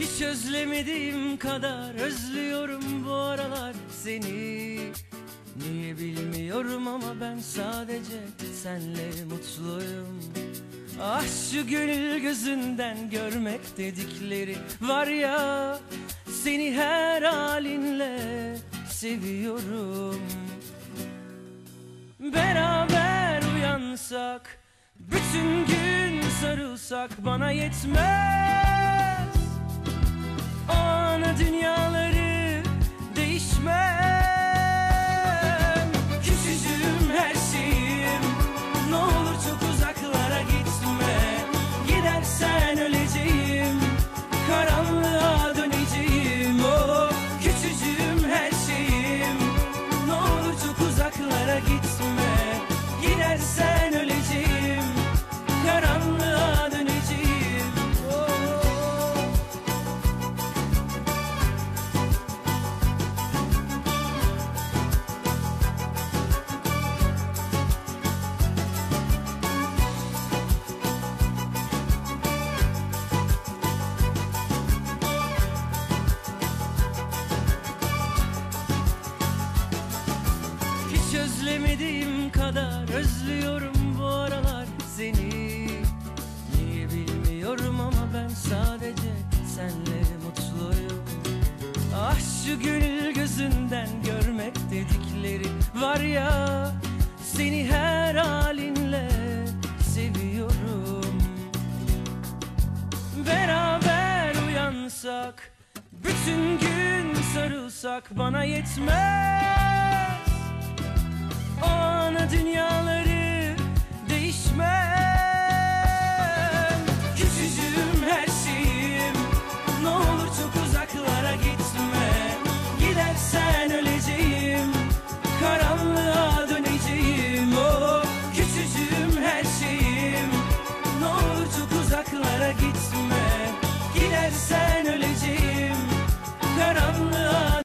Hiç özlemediğim kadar özlüyorum bu aralar seni. Niye bilmiyorum ama ben sadece senle mutluyum. Ah şu gönül gözünden görmek dedikleri var ya Seni her halinle seviyorum. Beraber uyansak Bütün gün sarılsak bana yetmez özlemediğim kadar özlüyorum bu aralar seni. Niye bilmiyorum ama ben sadece senle mutluyum. Ah şu gönül gözünden görmek dedikleri var ya Seni her halinle seviyorum. Beraber uyansak Bütün gün sarılsak bana yetmez Christmas.